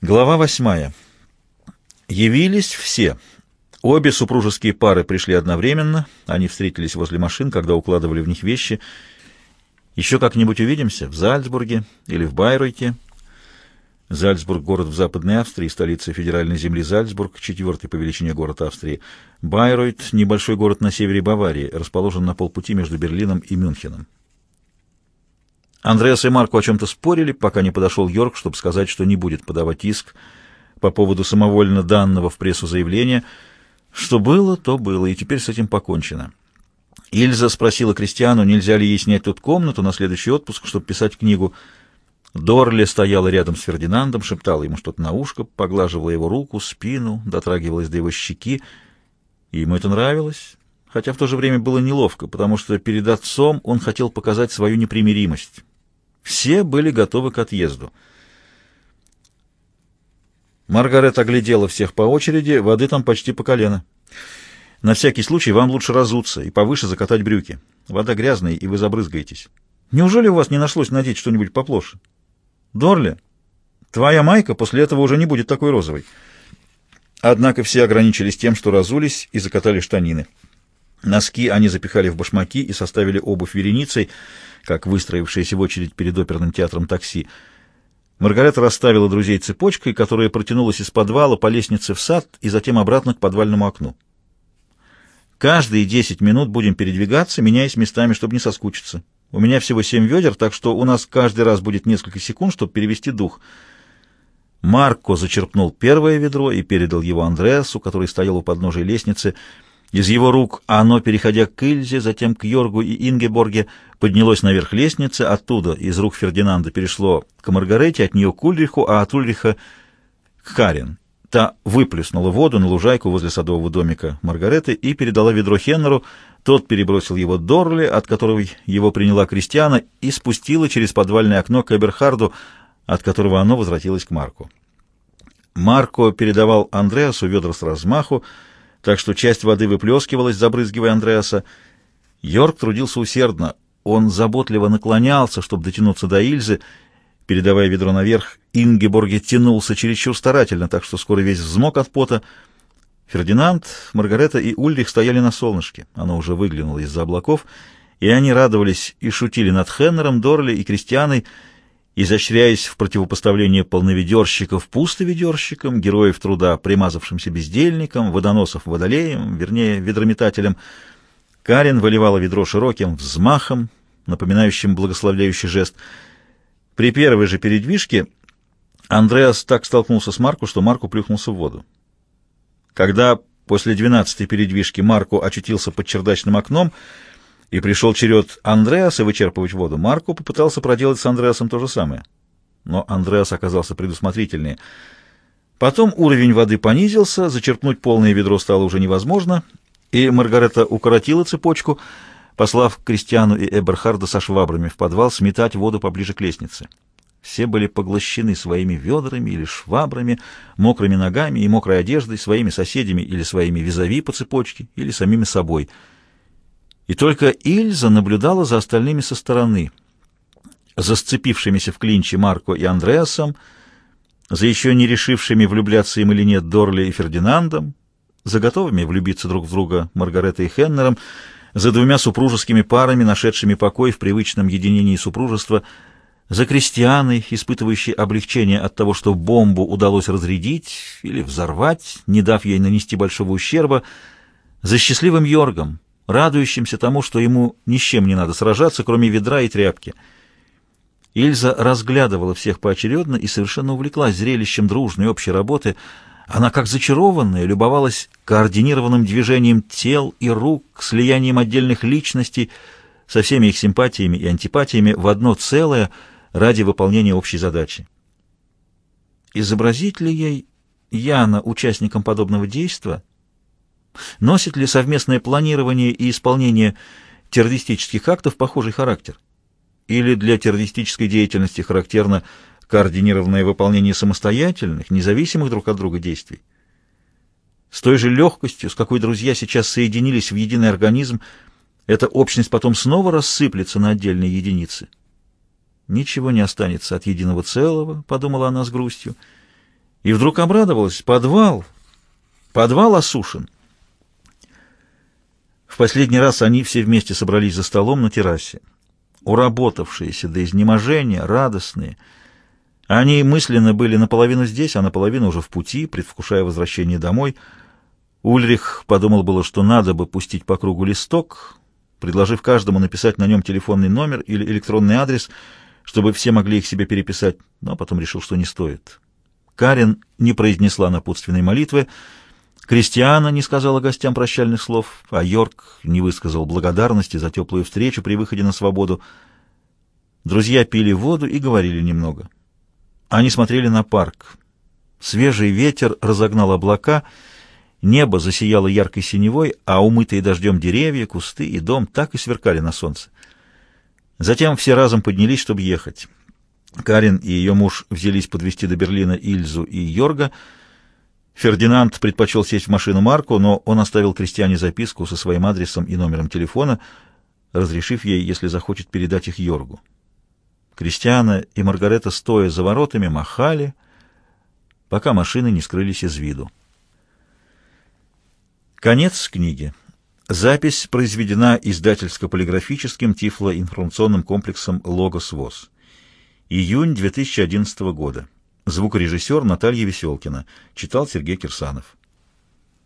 Глава восьмая. Явились все. Обе супружеские пары пришли одновременно. Они встретились возле машин, когда укладывали в них вещи. Еще как-нибудь увидимся в Зальцбурге или в Байройте. Зальцбург — город в Западной Австрии, столица федеральной земли Зальцбург, четвертый по величине город Австрии. Байройт — небольшой город на севере Баварии, расположен на полпути между Берлином и Мюнхеном. Андреас и Марко о чем-то спорили, пока не подошел Йорк, чтобы сказать, что не будет подавать иск по поводу самовольно данного в прессу заявления. Что было, то было, и теперь с этим покончено. Ильза спросила Кристиану, нельзя ли ей снять тут комнату на следующий отпуск, чтобы писать книгу. Дорли стояла рядом с Фердинандом, шептала ему что-то на ушко, поглаживала его руку, спину, дотрагивалась до его щеки. И ему это нравилось, хотя в то же время было неловко, потому что перед отцом он хотел показать свою непримиримость. Все были готовы к отъезду. Маргарет оглядела всех по очереди, воды там почти по колено. На всякий случай вам лучше разуться и повыше закатать брюки. Вода грязная, и вы забрызгаетесь. Неужели у вас не нашлось надеть что-нибудь поплоше? Дорли, твоя майка после этого уже не будет такой розовой. Однако все ограничились тем, что разулись и закатали штанины. Носки они запихали в башмаки и составили обувь вереницей, как выстроившиеся в очередь перед оперным театром такси. Маргарета расставила друзей цепочкой, которая протянулась из подвала по лестнице в сад и затем обратно к подвальному окну. Каждые десять минут будем передвигаться, меняясь местами, чтобы не соскучиться. У меня всего семь ведер, так что у нас каждый раз будет несколько секунд, чтобы перевести дух. Марко зачерпнул первое ведро и передал его Андреасу, который стоял у подножия лестницы, — из его рук оно, переходя к Ильзе, затем к Йоргу и Ингеборге, поднялось наверх лестницы, оттуда из рук Фердинанда перешло к Маргарете, от нее к Ульриху, а от Ульриха к Карен. Та выплеснула воду на лужайку возле садового домика Маргареты и передала ведро Хеннеру, тот перебросил его Дорли, от которого его приняла Кристиана, и спустила через подвальное окно к Эберхарду, от которого оно возвратилось к Марку. Марко передавал Андреасу ведра с размаху, так что часть воды выплескивалась, забрызгивая Андреаса. Йорк трудился усердно. Он заботливо наклонялся, чтобы дотянуться до Ильзы, передавая ведро наверх. Ингеборге тянулся чересчур старательно, так что скоро весь взмок от пота. Фердинанд, Маргарета и Ульрих стояли на солнышке. Оно уже выглянуло из-за облаков, и они радовались и шутили над Хеннером, Дорли и Кристианой, изощряясь в противопоставлении полноведерщиков пустоведерщикам, героев труда примазавшимся бездельникам, водоносов водолеям, вернее, ведрометателям. Карен выливала ведро широким взмахом, напоминающим благословляющий жест. При первой же передвижке Андреас так столкнулся с Марку, что Марку плюхнулся в воду. Когда после двенадцатой передвижки Марку очутился под чердачным окном, и пришел черед Андреаса вычерпывать воду, Марко попытался проделать с Андреасом то же самое. Но Андреас оказался предусмотрительнее. Потом уровень воды понизился, зачерпнуть полное ведро стало уже невозможно, и Маргарета укоротила цепочку, послав Кристиану и Эберхарда со швабрами в подвал сметать воду поближе к лестнице. Все были поглощены своими ведрами или швабрами, мокрыми ногами и мокрой одеждой, своими соседями или своими визави по цепочке, или самими собой — и только Ильза наблюдала за остальными со стороны, за сцепившимися в клинче Марко и Андреасом, за еще не решившими, влюбляться им или нет Дорли и Фердинандом, за готовыми влюбиться друг в друга Маргаретой и Хеннером, за двумя супружескими парами, нашедшими покой в привычном единении супружества, за крестьяной, испытывающей облегчение от того, что бомбу удалось разрядить или взорвать, не дав ей нанести большого ущерба, за счастливым Йоргом, радующимся тому, что ему ни с чем не надо сражаться, кроме ведра и тряпки. Ильза разглядывала всех поочередно и совершенно увлеклась зрелищем дружной общей работы. Она, как зачарованная, любовалась координированным движением тел и рук, слиянием отдельных личностей со всеми их симпатиями и антипатиями в одно целое ради выполнения общей задачи. Изобразить ли ей Яна участником подобного действия? Носит ли совместное планирование и исполнение террористических актов похожий характер? Или для террористической деятельности характерно координированное выполнение самостоятельных, независимых друг от друга действий? С той же легкостью, с какой друзья сейчас соединились в единый организм, эта общность потом снова рассыплется на отдельные единицы. «Ничего не останется от единого целого», — подумала она с грустью, — И вдруг обрадовалась. Подвал! Подвал осушен. Последний раз они все вместе собрались за столом на террасе. Уработавшиеся до изнеможения, радостные. Они мысленно были наполовину здесь, а наполовину уже в пути, предвкушая возвращение домой. Ульрих подумал было, что надо бы пустить по кругу листок, предложив каждому написать на нем телефонный номер или электронный адрес, чтобы все могли их себе переписать, но потом решил, что не стоит. Карен не произнесла напутственной молитвы, Кристиана не сказала гостям прощальных слов, а Йорк не высказал благодарности за теплую встречу при выходе на свободу. Друзья пили воду и говорили немного. Они смотрели на парк. Свежий ветер разогнал облака, небо засияло яркой синевой, а умытые дождем деревья, кусты и дом так и сверкали на солнце. Затем все разом поднялись, чтобы ехать. Карин и ее муж взялись подвести до Берлина Ильзу и Йорга — Фердинанд предпочел сесть в машину Марку, но он оставил крестьяне записку со своим адресом и номером телефона, разрешив ей, если захочет, передать их Йоргу. Кристиана и Маргарета, стоя за воротами, махали, пока машины не скрылись из виду. Конец книги. Запись произведена издательско-полиграфическим тифлоинформационным комплексом «Логос ВОЗ». Июнь 2011 года. Звукорежиссер Наталья Веселкина. Читал Сергей Кирсанов.